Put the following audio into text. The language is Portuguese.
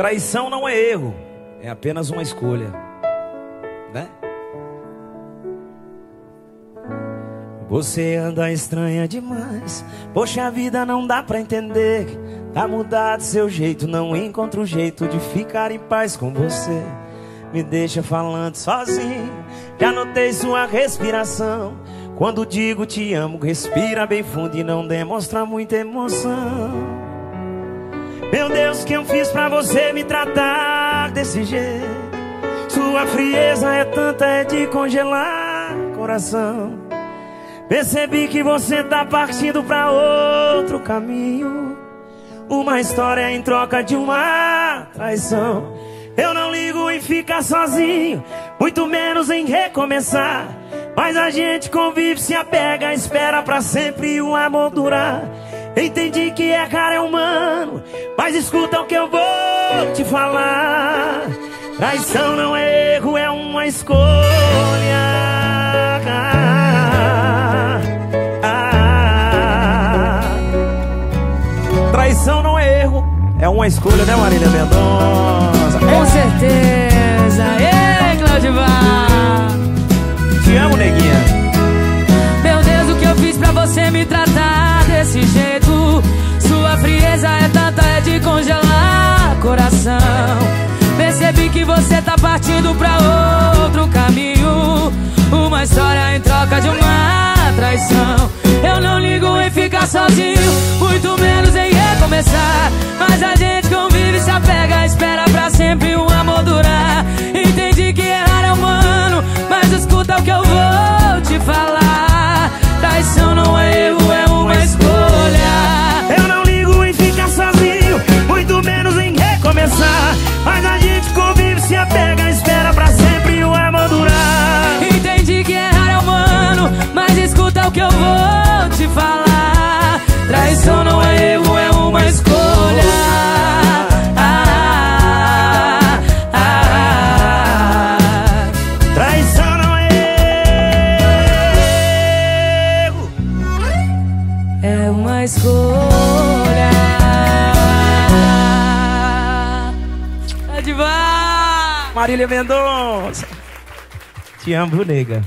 Traição não é erro, é apenas uma escolha, né? Você anda estranha demais. Poxa, a vida não dá pra entender. Tá mudado seu jeito, não encontro jeito de ficar em paz com você. Me deixa falando sozinho. Já notei sua respiração. Quando digo te amo, respira bem fundo e não demonstra muita emoção. Meu Deus, que eu fiz pra você me tratar desse jeito? Sua frieza é tanta, é de congelar coração. Percebi que você tá partindo pra outro caminho. Uma história em troca de uma traição. Eu não ligo em ficar sozinho, muito menos em recomeçar. Mas a gente convive, se apega, espera pra sempre o amor durar. Entendi que errar é humano, mas escuta o que eu vou te falar. Traição não é erro, é uma escolha. Ah. Traição não é erro, é uma escolha, né, Marília Mendonça? Com tá partindo pra outro se apega, espera pra sempre o amor durar. Entendi que errar é humano, mas escuta o que eu vou te falar. Traição não é erro, é uma escolha. Ah, ah, ah. Traição não é erro. É uma escolha. Marília Mendonça. Te amo, nega.